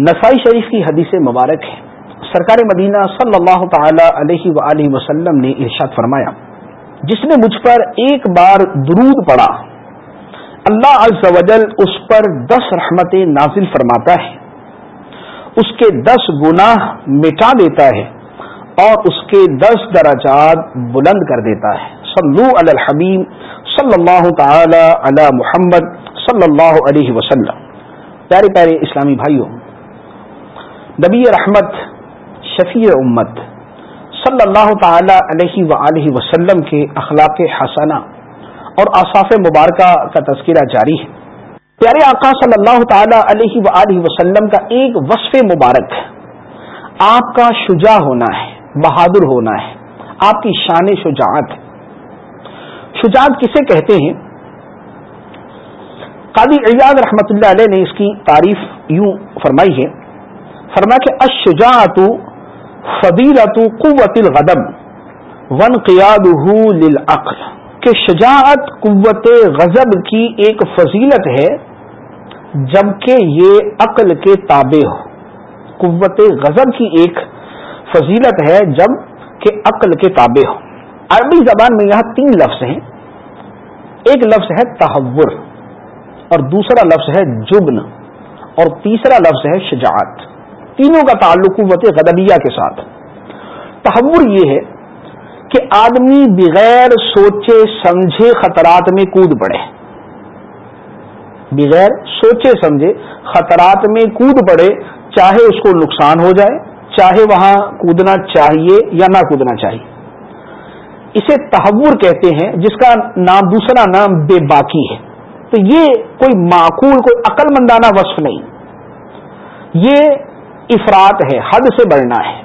نسائی شریف کی حدیث مبارک ہے۔ سرکار مدینہ صلی اللہ تعالی علیہ وآلہ وسلم نے ارشاد فرمایا، جس نے مجھ پر ایک بار درود پڑا اللہ عز و جل اس پر دس رحمتیں نازل فرماتا ہے۔ اس کے دس گناہ مٹا دیتا ہے اور اس کے دس درجات بلند کر دیتا ہے۔ صلو علی الحبیب صلی اللہ تعالی علی محمد صلی اللہ علیہ وسلم۔ پیارے پیارے اسلامی بھائیوں نبی رحمت، شفیع امت، صلی اللہ تعالی علیہ و وسلم کے اخلاق حسنہ اور اصاف مبارکہ کا تذکرہ جاری ہے۔ پیارے آقا صلی اللہ تعالی علیہ و وسلم کا ایک وصف مبارک، آپ کا شجاع ہونا ہے، بہادر ہونا ہے، آپ کی شان شجاعت۔ شجاعت کسے کہتے ہیں؟ قادی ایاد رحمت اللہ علیہ نے اس کی تعریف یوں فرمائی ہے فرمایا کہ اشجاعت فضیلت قوت الغدم ون قیاد للعقل۔ کہ شجاعت قوت غضب کی ایک فضیلت ہے، جبکہ یہ عقل کے تابع ہو۔ قوت غضب کی ایک فضیلت ہے جبکہ عقل کے تابع ہو۔ عربی زبان میں یہاں تین لفظ ہیں۔ ایک لفظ ہے تحور اور دوسرا لفظ ہے جبن اور تیسرا لفظ ہے شجاعت۔ تینوں کا تعلق قوت غدبیہ کے ساتھ۔ تحور یہ ہے کہ آدمی بغیر سوچے سمجھے خطرات میں کود پڑے۔ بغیر سوچے سمجھے خطرات میں کود پڑے، چاہے اس کو نقصان ہو جائے، چاہے وہاں کودنا چاہیے یا نہ کودنا چاہیے۔ اسے تحور کہتے ہیں، جس کا نام، دوسرا نام بے باقی ہے۔ تو یہ کوئی معقول، کوئی عقل مندانہ وصف نہیں۔ یہ افراد ہے، حد سے بڑھنا ہے۔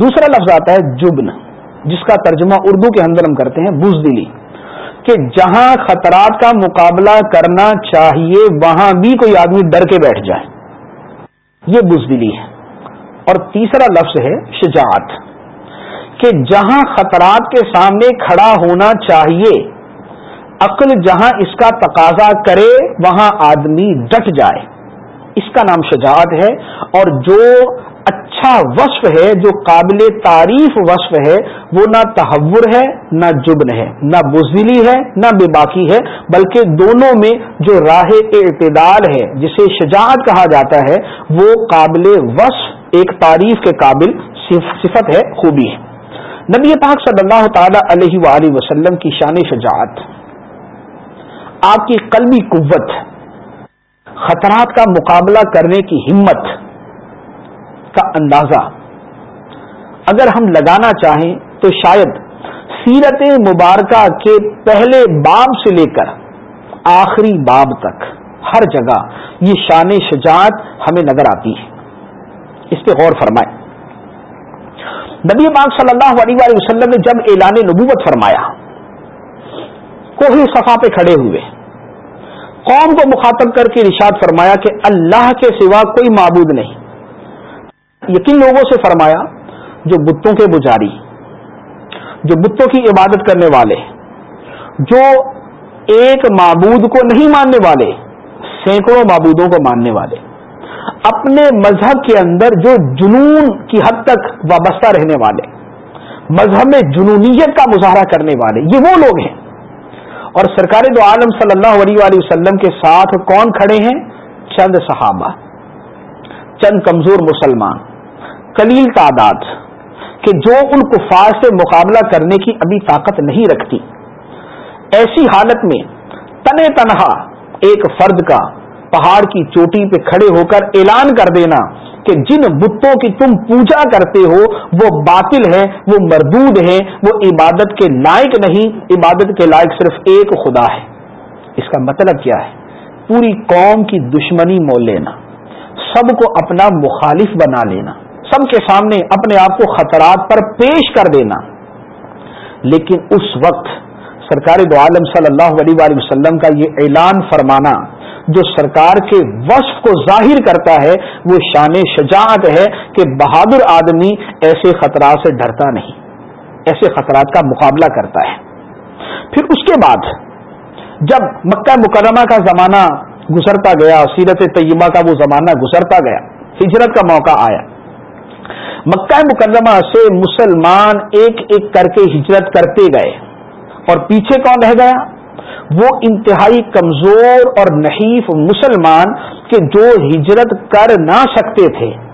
دوسرا لفظ آتا ہے جبن، جس کا ترجمہ اردو کے اندر ہم کرتے ہیں، بزدلی۔ کہ جہاں خطرات کا مقابلہ کرنا چاہیے، وہاں بھی کوئی آدمی ڈر کے بیٹھ جائے۔ یہ بزدلی ہے۔ اور تیسرا لفظ ہے شجاعت۔ کہ جہاں خطرات کے سامنے کھڑا ہونا چاہیے، عقل جہاں اس کا تقاضا کرے، وہاں آدمی ڈٹ جائے۔ اس کا نام شجاعت ہے اور جو اچھا وصف ہے، جو قابل تعریف وصف ہے، وہ نہ تحور ہے، نہ جبن ہے۔ نہ بزدلی ہے، نہ بے باقی ہے، بلکہ دونوں میں جو راہ اعتدال ہے، جسے شجاعت کہا جاتا ہے، وہ قابل وصف، ایک تعریف کے قابل صفت ہے، خوبی ہے۔ نبی پاک صلی اللہ تعالی علیہ وآلہ وسلم کی شان شجاعت، آپ کی قلبی قوت خطرات کا مقابلہ کرنے کی ہمت کا اندازہ۔ اگر ہم لگانا چاہیں تو شاید سیرت مبارکہ کے پہلے باب سے لے کر آخری باب تک ہر جگہ یہ شان شجاعت ہمیں نظر آتی ہے۔ اس پہ غور فرمائے نبی پاک صلی اللہ علیہ وسلم نے جب اعلان نبوت فرمایا کوہی صفا پہ کھڑے ہوئے۔ قوم کو مخاطب کر کے رشاد فرمایا کہ اللہ کے سوا کوئی معبود نہیں۔ یقین لوگوں سے فرمایا، جو بتوں کے بجاری، جو بتوں کی عبادت کرنے والے، جو ایک معبود کو نہیں ماننے والے، سینکڑوں معبودوں کو ماننے والے۔ اپنے مذہب کے اندر جو جنون کی حد تک وابستہ رہنے والے، مذہب میں جنونیت کا مظاہرہ کرنے والے، یہ وہ لوگ ہیں۔ اور سرکار دو عالم صلی اللہ علیہ وآلہ وسلم کے ساتھ کون کھڑے ہیں؟ چند صحابہ، چند کمزور مسلمان کلیل تعداد، کہ جو ان کفار سے مقابلہ کرنے کی ابھی طاقت نہیں رکھتی۔ ایسی حالت میں تن تنہا ایک فرد کا پہاڑ کی چوٹی پہ کھڑے ہو کر اعلان کر دینا کہ جن بتوں کی تم پوجا کرتے ہو، وہ باطل ہیں، وہ مردود ہیں، وہ عبادت کے لائق نہیں، عبادت کے لائق صرف ایک خدا ہے۔ اس کا مطلب کیا ہے؟ پوری قوم کی دشمنی مول لینا، سب کو اپنا مخالف بنا لینا، سب کے سامنے اپنے آپ کو خطرات پر پیش کر دینا۔ لیکن اس وقت سرکار دو عالم صلی اللہ علیہ وآلہ وسلم کا یہ اعلان فرمانا جو سرکار کے وصف کو ظاہر کرتا ہے، وہ شان شجاعت ہے کہ بہادر آدمی ایسے خطرات سے ڈرتا نہیں، ایسے خطرات کا مقابلہ کرتا ہے۔ پھر اس کے بعد، جب مکہ مکرمہ کا زمانہ گزرتا گیا، سیرت طیبہ کا وہ زمانہ گزرتا گیا، ہجرت کا موقع آیا۔ مکہ مکرمہ سے مسلمان ایک ایک کر کے ہجرت کرتے گئے اور پیچھے کون رہ گیا؟ وہ انتہائی کمزور اور نحیف مسلمان کہ جو ہجرت کر نہ سکتے تھے۔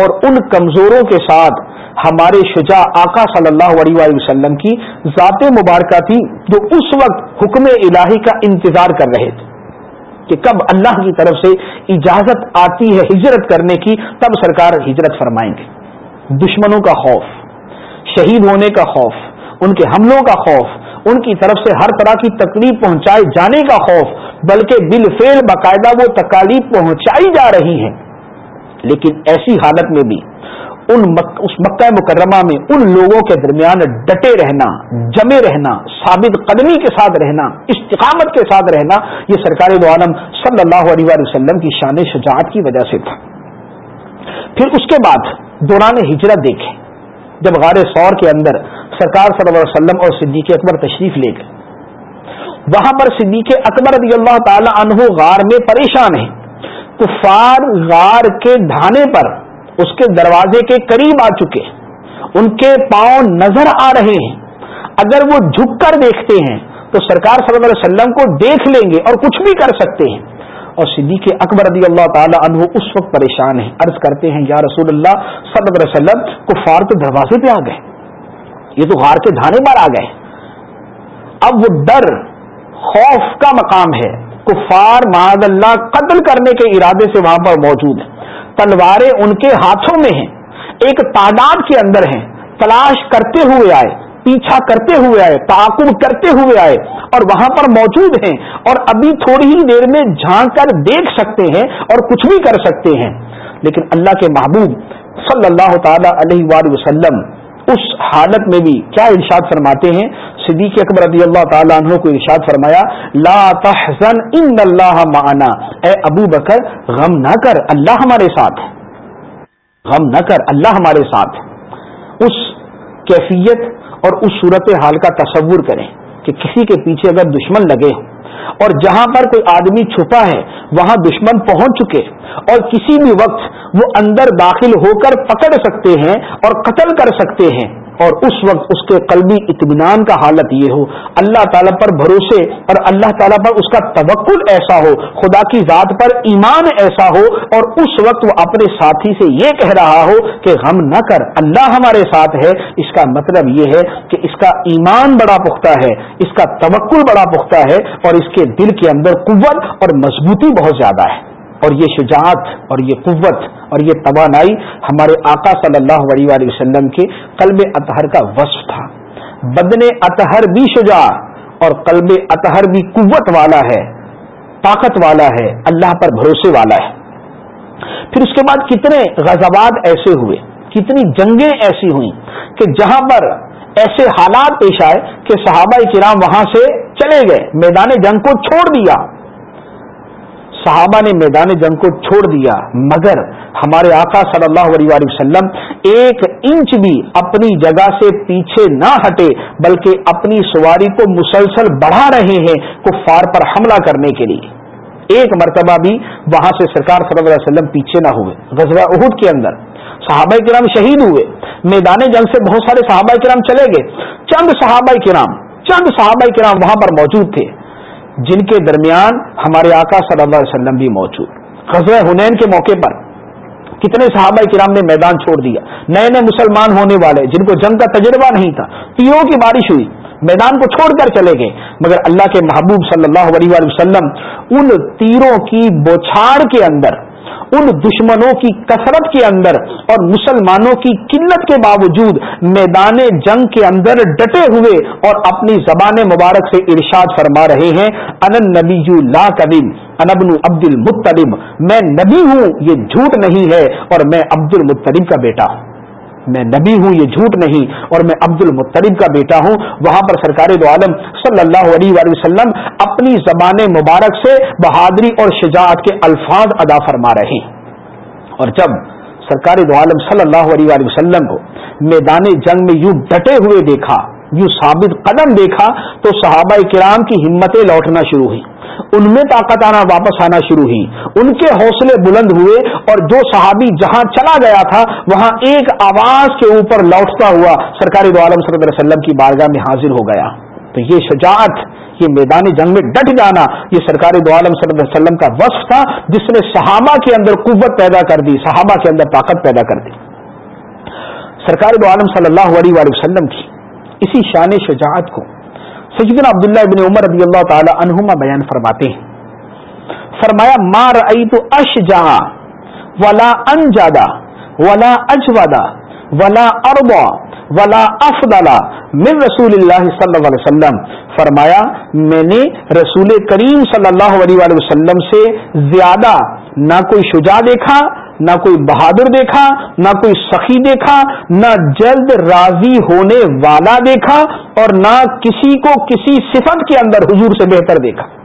اور ان کمزوروں کے ساتھ ہمارے شجاع آقا صلی اللہ علیہ وسلم کی ذات مبارکہ تھی جو اس وقت حکم الہی کا انتظار کر رہے تھے کہ کب اللہ کی طرف سے اجازت آتی ہے ہجرت کرنے کی، تب سرکار ہجرت فرمائیں گے۔ دشمنوں کا خوف، شہید ہونے کا خوف، ان کے حملوں کا خوف ان کی طرف سے ہر طرح کی تکلیف پہنچائے جانے کا خوف، بلکہ بل باقاعدہ وہ تکالیف پہنچائی جا رہی ہیں۔ لیکن ایسی حالت میں بھی ان مک... اس مکہ مکرمہ میں ان لوگوں کے درمیان ڈٹے رہنا، جمے رہنا، ثابت قدمی کے ساتھ رہنا، استقامت کے ساتھ رہنا، یہ سرکار دو عالم صلی اللہ علیہ وسلم کی شان شجاعت کی وجہ سے تھا۔ پھر اس کے بعد دوران ہجرت دیکھیں۔ جب غار سور کے اندر سرکار صلی اللہ علیہ وسلم اور صدیق اکبر تشریف لے گئے۔ وہاں پر صدیق اکبر رضی اللہ تعالی عنہ غار میں پریشان ہیں۔ کفار غار کے ڈھانے پر اس کے دروازے کے قریب آ چکے ان کے پاؤں نظر آ رہے ہیں۔ اگر وہ جھک کر دیکھتے ہیں تو سرکار صلی اللہ علیہ وسلم کو دیکھ لیں گے اور کچھ بھی کر سکتے ہیں۔ اور صدیق اکبر رضی اللہ تعالی عنہ اس وقت پریشان ہیں۔ عرض کرتے ہیں، یا رسول اللہ، صلی اللہ علیہ وسلم، کفار تو دروازے پہ آ گئے۔ یہ تو غار کے دھانے پر آ گئے۔ اب وہ ڈر، خوف کا مقام ہے۔ کفار معذ اللہ قتل کرنے کے ارادے سے وہاں پر موجود ہے تلواریں ان کے ہاتھوں میں ہیں۔ ایک تعداد کے اندر ہیں۔ تلاش کرتے ہوئے آئے۔ پیچھا کرتے ہوئے آئے، تعاقب کرتے ہوئے آئے اور وہاں پر موجود ہیں اور ابھی تھوڑی ہی دیر میں جھانک کر دیکھ سکتے ہیں اور کچھ بھی کر سکتے ہیں۔ لیکن اللہ کے محبوب صلی اللہ تعالی علیہ وآلہ وسلم اس حالت میں بھی کیا ارشاد فرماتے ہیں؟ صدیق اکبر رضی اللہ تعالیٰ عنہ کو ارشاد فرمایا، لا تحزن ان اللہ معنا۔ اے ابو بکر، غم نہ کر، اللہ ہمارے ساتھ غم نہ کر، اللہ ہمارے ساتھ اس کیفیت اور اس صورت حال کا تصور کریں کہ کسی کے پیچھے اگر دشمن لگے ہوں اور جہاں پر کوئی آدمی چھپا ہے، وہاں دشمن پہنچ چکے اور کسی بھی وقت وہ اندر داخل ہو کر پکڑ سکتے ہیں اور قتل کر سکتے ہیں۔ اور اس وقت اس کے قلبی اطمینان کا حالت یہ ہو۔ اللہ تعالیٰ پر بھروسے اور اللہ تعالیٰ پر اس کا توکل ایسا ہو، خدا کی ذات پر ایمان ایسا ہو اور اس وقت وہ اپنے ساتھی سے یہ کہہ رہا ہو کہ غم نہ کر، اللہ ہمارے ساتھ ہے۔ اس کا مطلب یہ ہے کہ اس کا ایمان بڑا پختہ ہے، اس کا توکل بڑا پختہ ہے اور اس کے دل کے اندر قوت اور مضبوطی بہت زیادہ ہے۔ اور یہ شجاعت اور یہ قوت اور یہ توانائی ہمارے آقا صلی اللہ علیہ وآلہ وسلم کے قلب اطہر کا وصف تھا۔ بدن اطہر بھی شجاع اور قلب اطہر بھی قوت والا ہے، طاقت والا ہے، اللہ پر بھروسے والا ہے۔ پھر اس کے بعد کتنے غزوات ایسے ہوئے، کتنی جنگیں ایسی ہوئیں کہ جہاں پر ایسے حالات پیش آئے کہ صحابہ کرام وہاں سے چلے گئے، میدان جنگ کو چھوڑ دیا۔ صحابہ نے میدان جنگ کو چھوڑ دیا، مگر ہمارے آقا صلی اللہ علیہ وسلم ایک انچ بھی اپنی جگہ سے پیچھے نہ ہٹے، بلکہ اپنی سواری کو مسلسل بڑھا رہے ہیں کفار پر حملہ کرنے کے لیے۔ ایک مرتبہ بھی وہاں سے سرکار صلی اللہ علیہ وسلم پیچھے نہ ہوئے، غزوہ عہد کے اندر۔ صحابہ کرام شہید ہوئے۔ میدان جنگ سے بہت سارے صحابہ کرام چلے گئے۔ چند صحابہ کرام، چند صحابہ کرام وہاں پر موجود تھے۔ جن کے درمیان ہمارے آقا صلی اللہ علیہ وسلم بھی موجود۔ غزوہ ہنین کے موقع پر کتنے صحابہ کرام نے میدان چھوڑ دیا۔ نئے نئے مسلمان ہونے والے جن کو جنگ کا تجربہ نہیں تھا تیروں کی بارش ہوئی، میدان کو چھوڑ کر چلے گئے۔ مگر اللہ کے محبوب صلی اللہ علیہ وسلم ان تیروں کی بوچھاڑ کے اندر ان دشمنوں کی کثرت کے اندر اور مسلمانوں کی قلت کے باوجود میدان جنگ کے اندر ڈٹے ہوئے اور اپنی زبان مبارک سے ارشاد فرما رہے ہیں ان نبی لا کبیم انبن عبد المطلب میں نبی ہوں، یہ جھوٹ نہیں ہے اور میں عبد المطلب کا بیٹا ہوں۔ میں نبی ہوں، یہ جھوٹ نہیں، اور میں عبد المطلب کا بیٹا ہوں۔ وہاں پر سرکار دو عالم صلی اللہ علیہ وآلہ وسلم اپنی زبان مبارک سے بہادری اور شجاعت کے الفاظ ادا فرما رہے ہیں۔ اور جب سرکار دو عالم صلی اللہ علیہ وآلہ وسلم کو میدان جنگ میں یوں ڈٹے ہوئے دیکھا، یوں ثابت قدم دیکھا، تو صحابہ کرام کی ہمتیں لوٹنا شروع ہوئی ان میں طاقت آنا واپس آنا شروع ہوئی۔ ان کے حوصلے بلند ہوئے اور جو صحابی جہاں چلا گیا تھا، وہاں ایک آواز کے اوپر لوٹتا ہوا سرکاری دو عالم صلی اللہ علیہ وسلم کی بارگاہ میں حاضر ہو گیا۔ تو یہ شجاعت، یہ میدان جنگ میں ڈٹ جانا، یہ سرکاری دو عالم صلی اللہ علیہ وسلم کا وصف تھا، جس نے صحابہ کے اندر قوت پیدا کر دی، صحابہ کے اندر طاقت پیدا کر دی۔ سرکاری دو عالم صلی اللہ علیہ وسلم کی اسی شان شجاعت کو سیدنا عبداللہ ابن عمر رضی اللہ تعالی عنہما بیان فرماتے ہیں۔ فرمایا مار ائی تو اش جہاں ولا ان جادا ولا اجوادا ولا اربا ولا افدلا من رسول اللہ صلی اللہ علیہ وسلم۔ فرمایا، میں نے رسول کریم صلی اللہ علیہ وسلم سے زیادہ نہ کوئی شجاع دیکھا نہ کوئی بہادر دیکھا، نہ کوئی سخی دیکھا، نہ جلد راضی ہونے والا دیکھا اور نہ کسی کو کسی صفت کے اندر حضور سے بہتر دیکھا۔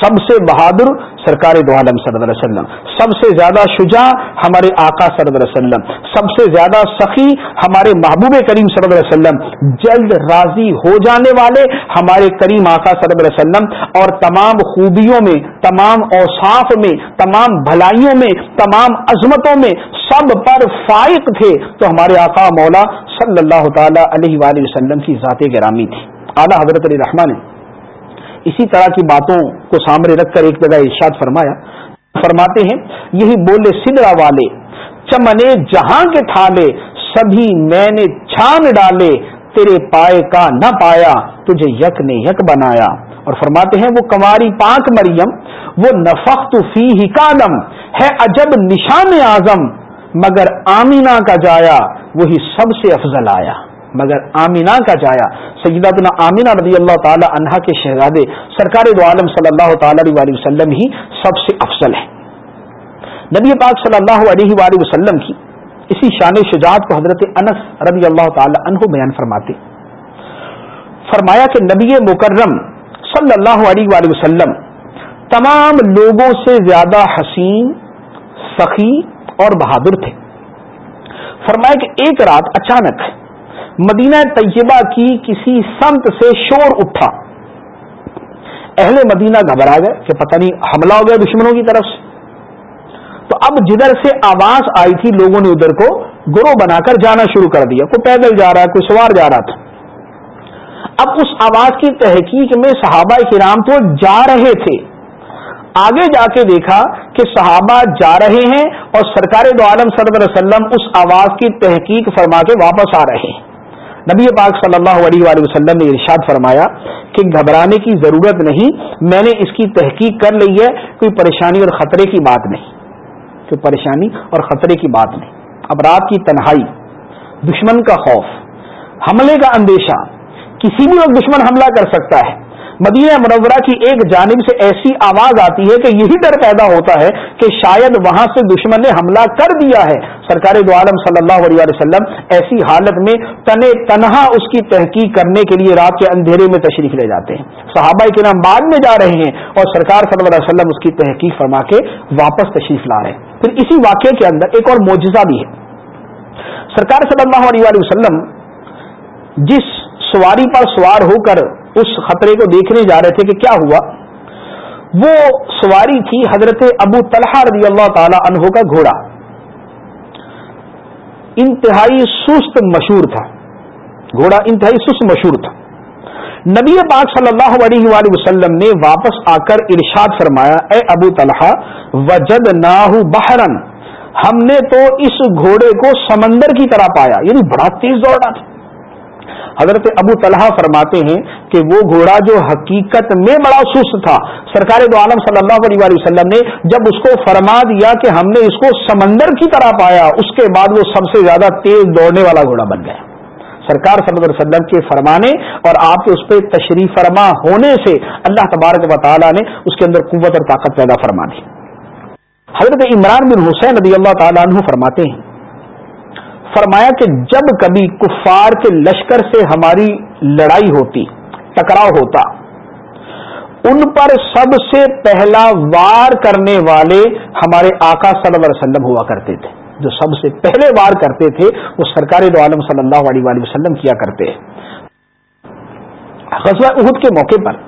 سب سے بہادر سرکار دو عالم صلی اللہ علیہ وسلم، سب سے زیادہ شجاع ہمارے آقا صلی اللہ علیہ وسلم، سب سے زیادہ سخی ہمارے محبوب کریم صلی اللہ علیہ وسلم، جلد راضی ہو جانے والے ہمارے کریم آقا صلی اللہ علیہ وسلم اور تمام خوبیوں میں، تمام اوصاف میں، تمام بھلائیوں میں، تمام عظمتوں میں سب پر فائق تھے تو ہمارے آقا مولا صلی اللہ تعالی علیہ وآلہ وسلم کی ذات گرامی تھی۔ اعلیٰ حضرت علی رحمان اسی طرح کی باتوں کو سامنے رکھ کر ایک جگہ ارشاد فرمایا، فرماتے ہیں، یہی بولے سدرا والے، چمنے جہاں کے تھالے سبھی میں نے چھان ڈالے، تیرے پائے کا نہ پایا، تجھے یک نے یک بنایا۔ اور فرماتے ہیں، وہ کماری پاک مریم، وہ نفخت فی ہی کالم، ہے عجب نشان اعظم، مگر آمینہ کا جایا، وہی سب سے افضل آیا۔ مگر آمینہ کا جایا۔ سیداتنا آمینہ رضی اللہ تعالی عنہا کے شہزادے، سرکار دو عالم صلی اللہ تعالی علیہ وسلم ہی سب سے افضل ہے نبی پاک صلی اللہ علیہ وآلہ وسلم کی اسی شان شجاعت کو حضرت انس رضی اللہ تعالی عنہ بیان فرماتے۔ فرمایا کہ نبی مکرم صلی اللہ علیہ وآلہ وسلم تمام لوگوں سے زیادہ حسین، سخی اور بہادر تھے۔ فرمایا کہ ایک رات اچانک مدینہ طیبہ کی کسی سمت سے شور اٹھا۔ اہل مدینہ گھبرا گئے کہ پتہ نہیں حملہ ہو گیا دشمنوں کی طرف سے۔ تو اب جدھر سے آواز آئی تھی لوگوں نے ادھر کو، گروہ بنا کر جانا شروع کر دیا۔ کوئی پیدل جا رہا ہے کوئی سوار جا رہا تھا۔ اب اس آواز کی تحقیق میں صحابہ کرام تو جا رہے تھے۔ آگے جا کے دیکھا کہ صحابہ جا رہے ہیں اور سرکار دو عالم صلی اللہ علیہ وسلم اس آواز کی تحقیق فرما کے واپس آ رہے ہیں۔ نبی پاک صلی اللہ علیہ وآلہ وسلم نے ارشاد فرمایا کہ گھبرانے کی ضرورت نہیں، میں نے اس کی تحقیق کر لی ہے، کوئی پریشانی اور خطرے کی بات نہیں۔ کوئی پریشانی اور خطرے کی بات نہیں۔ اب رات کی تنہائی، دشمن کا خوف، حملے کا اندیشہ، کسی بھی وقت دشمن حملہ کر سکتا ہے۔ مدینہ منورہ کی ایک جانب سے ایسی آواز آتی ہے کہ یہی ڈر پیدا ہوتا ہے کہ شاید وہاں سے دشمن نے حملہ کر دیا ہے۔ سرکار دو عالم صلی اللہ علیہ وسلم ایسی حالت میں تن تنہا اس کی تحقیق کرنے کے لیے رات کے اندھیرے میں تشریف لے جاتے ہیں۔ صحابہ کے نام بعد میں جا رہے ہیں اور سرکار صلی اللہ علیہ وسلم اس کی تحقیق فرما کے واپس تشریف لا رہے ہیں۔ پھر اسی واقعے کے اندر ایک اور معجزہ بھی ہے۔ سرکار صلی اللہ علیہ وسلم جس سواری پر سوار ہو کر اس خطرے کو دیکھنے جا رہے تھے کہ کیا ہوا۔ وہ سواری تھی حضرت ابو طلحہ رضی اللہ تعالی عنہ کا گھوڑا۔ انتہائی سست مشہور تھا۔ گھوڑا انتہائی سست مشہور تھا۔ نبی پاک صلی اللہ علیہ وآلہ وسلم نے واپس آ کر ارشاد فرمایا، اے ابو طلحہ وجد ناہ بحرن ہم نے تو اس گھوڑے کو سمندر کی طرح پایا یعنی بڑا تیز دوڑ رہا تھا۔ حضرت ابو طلحہ فرماتے ہیں کہ وہ گھوڑا جو حقیقت میں بڑا سست تھا، سرکار دو عالم صلی اللہ علیہ وسلم نے جب اس کو فرما دیا کہ ہم نے اس کو سمندر کی طرح پایا، اس کے بعد وہ سب سے زیادہ تیز دوڑنے والا گھوڑا بن گیا۔ سرکار صلی اللہ علیہ وسلم کے فرمانے اور آپ کے اس پہ تشریف فرما ہونے سے اللہ تبارک و تعالیٰ نے اس کے اندر قوت اور طاقت پیدا فرما دی۔ حضرت عمران بن حسین رضی اللہ تعالیٰ عنہ فرماتے ہیں فرمایا کہ جب کبھی کفار کے لشکر سے ہماری لڑائی ہوتی، ٹکراؤ ہوتا، ان پر سب سے پہلا وار کرنے والے ہمارے آقا صلی اللہ علیہ وسلم ہوا کرتے تھے۔ جو سب سے پہلے وار کرتے تھے، وہ سرکار دو عالم صلی اللہ علیہ وآلہ وسلم کیا کرتے۔ غزوہ احد کے موقع پر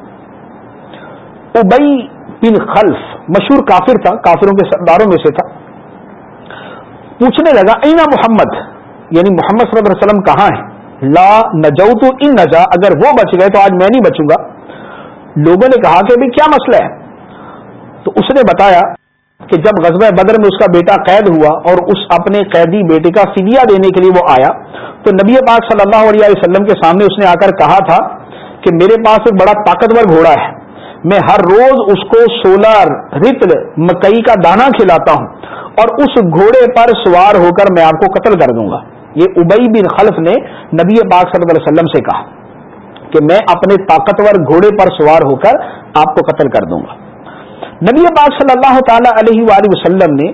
ابئی بن خلف مشہور کافر تھا، کافروں کے سرداروں میں سے تھا۔ پوچھنے لگا، اینا محمد؟ یعنی محمد صلی اللہ علیہ وسلم کہاں ہے لا نجو تو ان نجا، اگر وہ بچ گئے تو آج میں نہیں بچوں گا۔ لوگوں نے کہا کہ کیا مسئلہ ہے؟ تو اس نے بتایا کہ جب غزوہ بدر میں اس کا بیٹا قید ہوا اور اس اپنے قیدی بیٹے کا فدیہ دینے کے لیے وہ آیا، تو نبی پاک صلی اللہ علیہ وسلم کے سامنے اس نے آ کر کہا تھا کہ میرے پاس ایک بڑا طاقتور گھوڑا ہے۔ میں ہر روز اس کو سولہ رتل مکئی کا دانا کھلاتا ہوں اور اس گھوڑے پر سوار ہو کر میں آپ کو قتل کر دوں گا۔ یہ ابئی بن خلف نے نبی پاک صلی اللہ علیہ وسلم سے کہا کہ میں اپنے طاقتور گھوڑے پر سوار ہو کر آپ کو قتل کر دوں گا۔ نبی پاک صلی اللہ تعالی علیہ وآلہ وسلم نے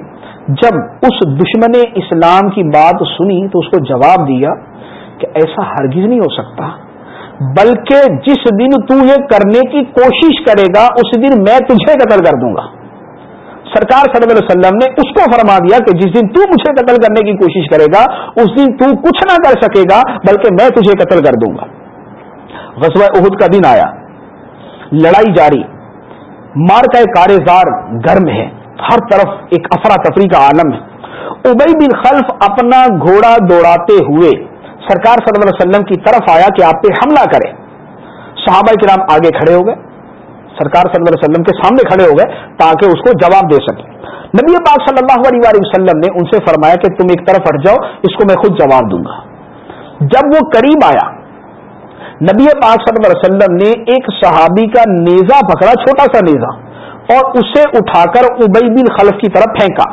جب اس دشمن اسلام کی بات سنی تو اس کو جواب دیا کہ ایسا ہرگز نہیں ہو سکتا، بلکہ جس دن تو یہ کرنے کی کوشش کرے گا، اس دن میں تجھے قتل کر دوں گا۔ سرکار صلی اللہ علیہ وسلم نے اس کو فرما دیا کہ جس دن تو مجھے قتل کرنے کی کوشش کرے گا، اس دن تو کچھ نہ کر سکے گا، بلکہ میں تجھے قتل کر دوں گا۔ غزوہ عہد کا دن آیا۔ لڑائی جاری۔ مار کا کارزار گرم ہے۔ ہر طرف ایک افراتفری کا عالم ہے۔ ابئی بن خلف اپنا گھوڑا دوڑاتے ہوئے سرکار صلی اللہ علیہ وسلم کی طرف آیا کہ آپ پہ حملہ کرے صحابہ کرام آگے کھڑے ہو گئے۔ سرکار صلی اللہ علیہ وسلم کے سامنے کھڑے ہو گئے تاکہ اس کو جواب دے سکے۔ نبی پاک صلی اللہ علیہ وسلم نے ان سے فرمایا کہ تم ایک طرف ہٹ جاؤ، اس کو میں خود جواب دوں گا۔ جب وہ قریب آیا، نبی پاک صلی اللہ علیہ وسلم نے ایک صحابی کا نیزا پکڑا، چھوٹا سا نیزا اور اسے اٹھا کر ابئی بن خلف کی طرف پھینکا۔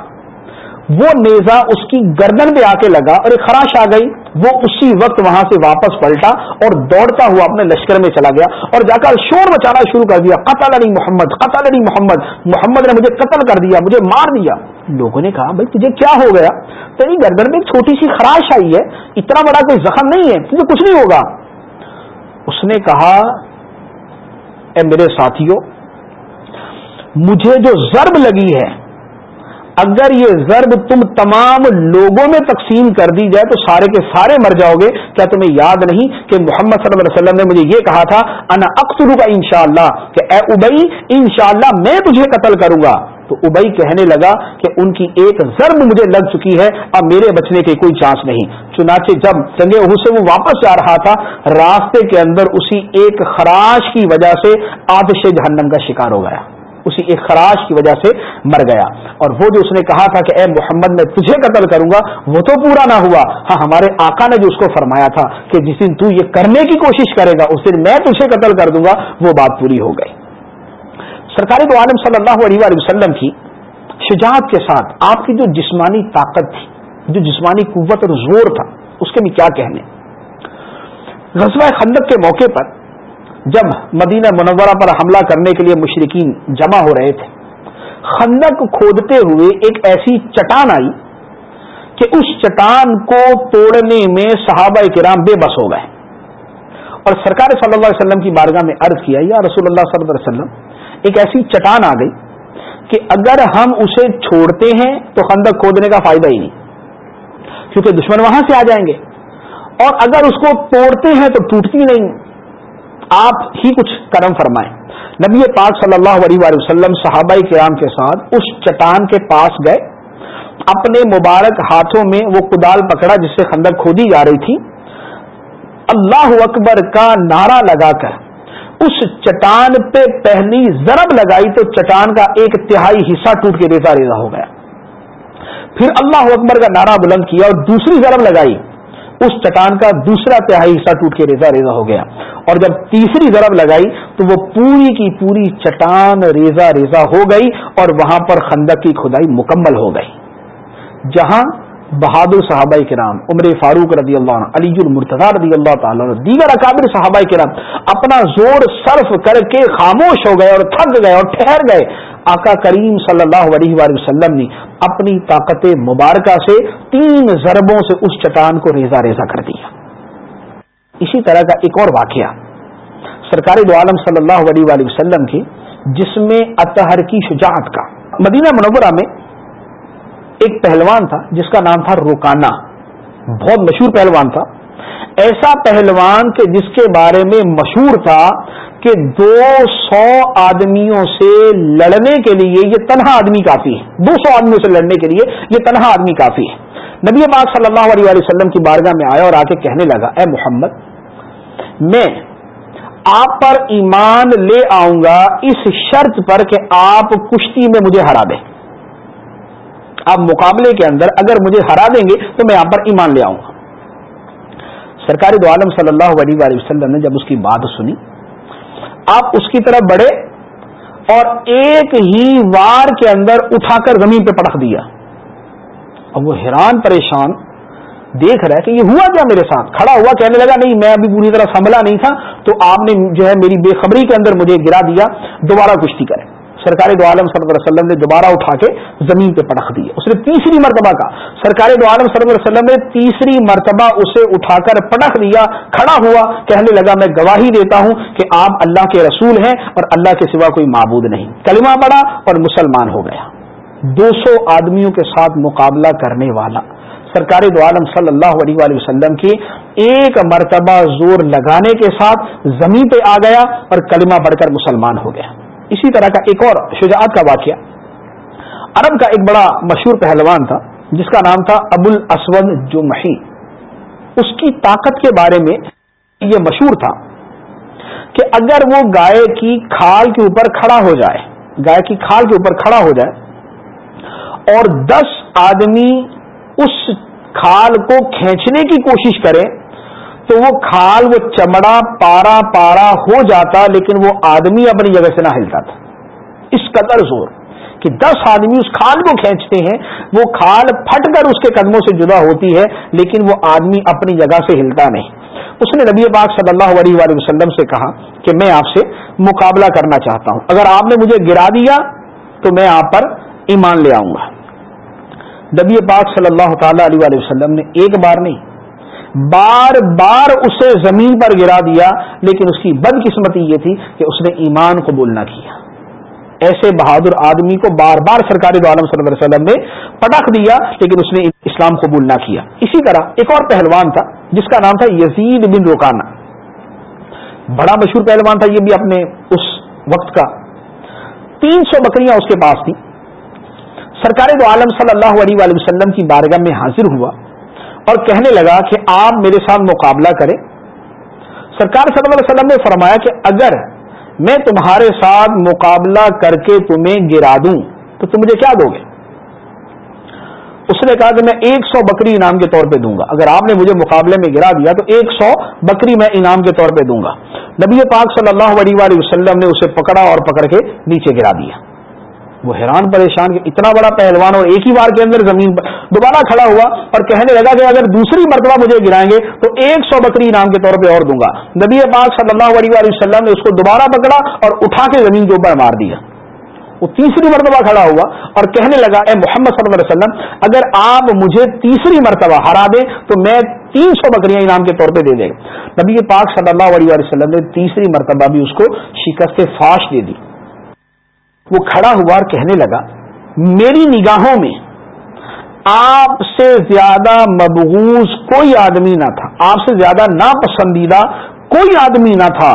وہ نیزا اس کی گردن پہ آ کے لگا اور ایک خراش آ گئی، وہ اسی وقت وہاں سے واپس پلٹا اور دوڑتا ہوا اپنے لشکر میں چلا گیا اور جا کر شور مچانا شروع کر دیا، قتل علی محمد، قتل علی محمد محمد نے مجھے قتل کر دیا، مجھے مار دیا۔ لوگوں نے کہا، بھائی، تجھے کیا ہو گیا؟ تیری گردن میں ایک چھوٹی سی خراش آئی ہے، اتنا بڑا کوئی زخم نہیں ہے، تجھے کچھ نہیں ہوگا۔ اس نے کہا، اے میرے ساتھیوں، مجھے جو ضرب لگی ہے اگر یہ ضرب تم تمام لوگوں میں تقسیم کر دی جائے تو سارے کے سارے مر جاؤ گے۔ کیا تمہیں یاد نہیں کہ محمد صلی اللہ علیہ وسلم نے مجھے یہ کہا تھا، انا اخترو کا انشاءاللہ، کہ اے ابئی، انشاءاللہ میں تجھے قتل کروں گا۔ تو ابئی کہنے لگا کہ ان کی ایک ضرب مجھے لگ چکی ہے، اب میرے بچنے کی کوئی چانس نہیں۔ چنانچہ جب جنگ اہو سے وہ واپس جا رہا تھا، راستے کے اندر اسی ایک خراش کی وجہ سے آتش جہنم کا شکار ہو گیا۔ اسی ایک خراش کی وجہ سے مر گیا۔ اور وہ جو اس نے کہا تھا کہ اے محمد، میں تجھے قتل کروں گا، وہ تو پورا نہ ہوا۔ ہاں ہمارے آقا نے جو اس کو فرمایا تھا کہ جس دن تو یہ کرنے کی کوشش کرے گا، اس دن میں تجھے قتل کر دوں گا، وہ بات پوری ہو گئی۔ سرکاری تو عالم صلی اللہ علیہ وسلم کی شجاعت کے ساتھ آپ کی جو جسمانی طاقت تھی، جو جسمانی قوت اور زور تھا، اس کے بھی کیا کہنے؟ غزوہ خندق کے موقع پر جب مدینہ منورہ پر حملہ کرنے کے لیے مشرقین جمع ہو رہے تھے۔ خندق کھودتے ہوئے ایک ایسی چٹان آئی کہ اس چٹان کو توڑنے میں صحابہ کرام بے بس ہو گئے۔ اور سرکار صلی اللہ علیہ وسلم کی بارگاہ میں عرض کیا، یا رسول اللہ صلی اللہ علیہ وسلم، ایک ایسی چٹان آ گئی کہ اگر ہم اسے چھوڑتے ہیں تو خندق کھودنے کا فائدہ ہی نہیں، کیونکہ دشمن وہاں سے آ جائیں گے۔ اور اگر اس کو توڑتے ہیں تو ٹوٹتی نہیں۔ آپ ہی کچھ کرم فرمائیں۔ نبی پاک صلی اللہ علیہ وسلم صحابہ کرام کے ساتھ اس چٹان کے پاس گئے۔ اپنے مبارک ہاتھوں میں وہ کدال پکڑا جس سے خندق کھودی جا رہی تھی۔ اللہ اکبر کا نعرہ لگا کر اس چٹان پہ پہلی ضرب لگائی تو چٹان کا ایک تہائی حصہ ٹوٹ کے ریزا ریزا ہو گیا۔ پھر اللہ اکبر کا نعرہ بلند کیا اور دوسری ضرب لگائی۔ اس چٹان کا دوسرا تہائی حصہ ٹوٹ کے ریزا ریزا ہو گیا۔ اور جب تیسری ضرب لگائی تو وہ پوری کی پوری چٹان ریزا ریزا ہو گئی اور وہاں پر خندق کی کھدائی مکمل ہو گئی۔ جہاں بہادر صحابہ کرام عمر فاروق رضی اللہ عنہ، علی المرتضی رضی اللہ تعالیٰ عنہ، دیگر اکابر صحابہ کرام اپنا زور صرف کر کے خاموش ہو گئے اور تھک گئے اور ٹھہر گئے۔ آقا کریم صلی اللہ علیہ وآلہ وسلم نے اپنی طاقت مبارکہ سے تین ضربوں سے اس چٹان کو ریزا ریزا کر دیا۔ اسی طرح کا ایک اور واقعہ۔ سرکاری دو عالم صلی اللہ علیہ وآلہ وسلم کی جس میں اطہر کی شجاعت کا۔ مدینہ منورہ میں ایک پہلوان تھا جس کا نام تھا روکانا۔ بہت مشہور پہلوان تھا۔ ایسا پہلوان کہ جس کے بارے میں مشہور تھا کہ دو سو آدمیوں سے لڑنے کے لیے یہ تنہا آدمی کافی ہے۔ دو سو آدمیوں سے لڑنے کے لیے یہ تنہا آدمی کافی ہے۔ نبی پاک صلی اللہ علیہ وسلم کی بارگاہ میں آیا اور آ کے کہنے لگا، اے محمد، میں آپ پر ایمان لے آؤں گا اس شرط پر کہ آپ کشتی میں مجھے ہرا دیں۔ آپ مقابلے کے اندر اگر مجھے ہرا دیں گے تو میں یہاں پر ایمان لے آؤں گا۔ سرکاری دو عالم صلی اللہ علیہ وآلہ وسلم نے جب اس کی بات سنی آپ اس کی طرف بڑھے اور ایک ہی وار کے اندر اٹھا کر زمین پہ پٹخ دیا۔ اور وہ حیران پریشان دیکھ رہا ہے کہ یہ ہوا کیا میرے ساتھ؟ کھڑا ہوا کہنے لگا، نہیں، میں ابھی پوری طرح سنبھلا نہیں تھا تو آپ نے جو ہے میری بے خبری کے اندر مجھے گرا دیا، دوبارہ کشتی کرے سرکاری دو عالم صلی اللہ علیہ وسلم نے دوبارہ اٹھا کے زمین پہ پٹخ دی اس نے تیسری مرتبہ کا سرکاری دو عالم صلی اللہ علیہ وسلم نے تیسری مرتبہ اسے اٹھا کر پٹخ دیا کھڑا ہوا، کہنے لگا، میں گواہی دیتا ہوں کہ آپ اللہ کے رسول ہیں اور اللہ کے سوا کوئی معبود نہیں۔ کلمہ پڑا اور مسلمان ہو گیا۔ دو سو آدمیوں کے ساتھ مقابلہ کرنے والا سرکاری دو عالم صلی اللہ علیہ وآلہ وسلم کی ایک مرتبہ زور لگانے کے ساتھ زمین پہ آ گیا اور کلمہ پڑھ کر مسلمان ہو گیا۔ اسی طرح کا ایک اور شجاعت کا واقعہ۔ عرب کا ایک بڑا مشہور پہلوان تھا، جس کا نام تھا ابو الاسود جو اس کی طاقت کے بارے میں یہ مشہور تھا کہ اگر وہ گائے کی کھال کے اوپر کھڑا ہو جائے، گائے کی کھال کے اوپر کھڑا ہو جائے اور دس آدمی اس کھال کو کھینچنے کی کوشش کرے تو وہ کھال، وہ چمڑا، پارا پارا ہو جاتا، لیکن وہ آدمی اپنی جگہ سے نہ ہلتا تھا۔ اس قدر زور کہ دس آدمی اس کھال کو کھینچتے ہیں، وہ کھال پھٹ کر اس کے قدموں سے جدا ہوتی ہے، لیکن وہ آدمی اپنی جگہ سے ہلتا نہیں۔ اس نے نبی پاک صلی اللہ علیہ وآلہ وسلم سے کہا کہ میں آپ سے مقابلہ کرنا چاہتا ہوں۔ اگر آپ نے مجھے گرا دیا، تو میں آپ پر ایمان لے آؤں گا۔ نبی پاک صلی اللہ تعالی علیہ وسلم نے ایک بار نہیں بار بار اسے زمین پر گرا دیا، لیکن اس کی بد قسمتی یہ تھی کہ اس نے ایمان قبول نہ کیا۔ ایسے بہادر آدمی کو بار بار سرکاری عالم صلی اللہ علیہ وسلم نے پٹخ دیا، لیکن اس نے اسلام قبول نہ کیا۔ اسی طرح ایک اور پہلوان تھا، جس کا نام تھا یزید بن روکانا بڑا مشہور پہلوان تھا، یہ بھی اپنے اس وقت کا۔ تین سو بکریاں اس کے پاس تھیں۔ سرکاری دو عالم صلی اللہ علیہ وسلم کی بارگاہ میں حاضر ہوا۔ اور کہنے لگا کہ آپ میرے ساتھ مقابلہ کریں۔ سرکار صلی اللہ علیہ وسلم نے فرمایا کہ اگر میں تمہارے ساتھ مقابلہ کر کے تمہیں گرا دوں، تو تم مجھے کیا دو گے؟ اس نے کہا کہ میں ایک سو بکری انعام کے طور پہ دوں گا۔ اگر آپ نے مجھے مقابلے میں گرا دیا، تو ایک سو بکری میں انعام کے طور پہ دوں گا۔ نبی پاک صلی اللہ علیہ وسلم نے اسے پکڑا اور پکڑ کے نیچے گرا دیا۔ وہ حیران پریشان کہ اتنا بڑا پہلوان اور ایک ہی بار کے اندر زمین پر دوبارہ کھڑا ہوا اور کہنے لگا کہ اگر دوسری مرتبہ مجھے گرائیں گے تو ایک سو بکری انعام کے طور پہ اور دوں گا۔ نبی پاک صلی اللہ علیہ وسلم نے اس کو دوبارہ پکڑا اور اٹھا کے زمین کے اوپر مار دیا۔ وہ تیسری مرتبہ کھڑا ہوا اور کہنے لگا، اے محمد صلی اللہ علیہ وسلم، اگر آپ مجھے تیسری مرتبہ ہرا دیں تو میں تین سو بکریاں انعام کے طور پہ دے دیں نبی پاک صلی اللہ علیہ وسلم نے تیسری مرتبہ بھی اس کو شکست فاش دے دی۔ وہ کھڑا ہوا اور کہنے لگا، میری نگاہوں میں آپ سے زیادہ مبغوز کوئی آدمی نہ تھا، آپ سے زیادہ ناپسندیدہ کوئی آدمی نہ تھا،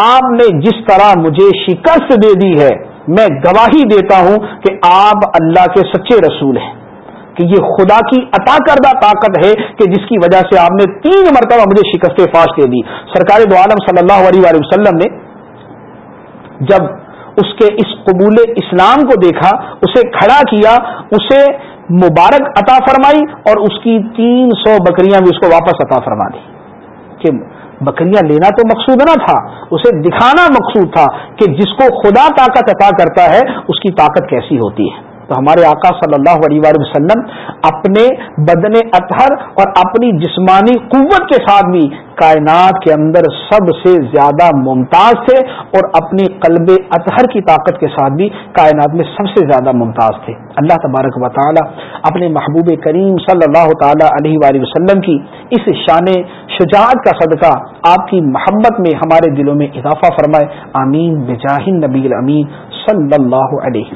آپ نے جس طرح مجھے شکست دے دی ہے، میں گواہی دیتا ہوں کہ آپ اللہ کے سچے رسول ہیں، کہ یہ خدا کی عطا کردہ طاقت ہے کہ جس کی وجہ سے آپ نے تین مرتبہ مجھے شکست فاش دے دی۔ سرکار دو عالم صلی اللہ علیہ وسلم نے جب اس کے اس قبول اسلام کو دیکھا، اسے کھڑا کیا، اسے مبارک عطا فرمائی اور اس کی تین سو بکریاں بھی اس کو واپس عطا فرما دی۔ کہ بکریاں لینا تو مقصود نہ تھا، اسے دکھانا مقصود تھا کہ جس کو خدا طاقت عطا کرتا ہے، اس کی طاقت کیسی ہوتی ہے۔ تو ہمارے آقا صلی اللہ علیہ وآلہ وسلم اپنے بدن اطہر اور اپنی جسمانی قوت کے ساتھ بھی کائنات کے اندر سب سے زیادہ ممتاز تھے اور اپنی قلب اطہر کی طاقت کے ساتھ بھی کائنات میں سب سے زیادہ ممتاز تھے۔ اللہ تبارک و تعالی اپنے محبوب کریم صلی اللہ تعالی علیہ وآلہ وسلم کی اس شان شجاعت کا صدقہ آپ کی محبت میں ہمارے دلوں میں اضافہ فرمائے۔ آمین۔ بجاہ نبی الامین صلی اللہ علیہ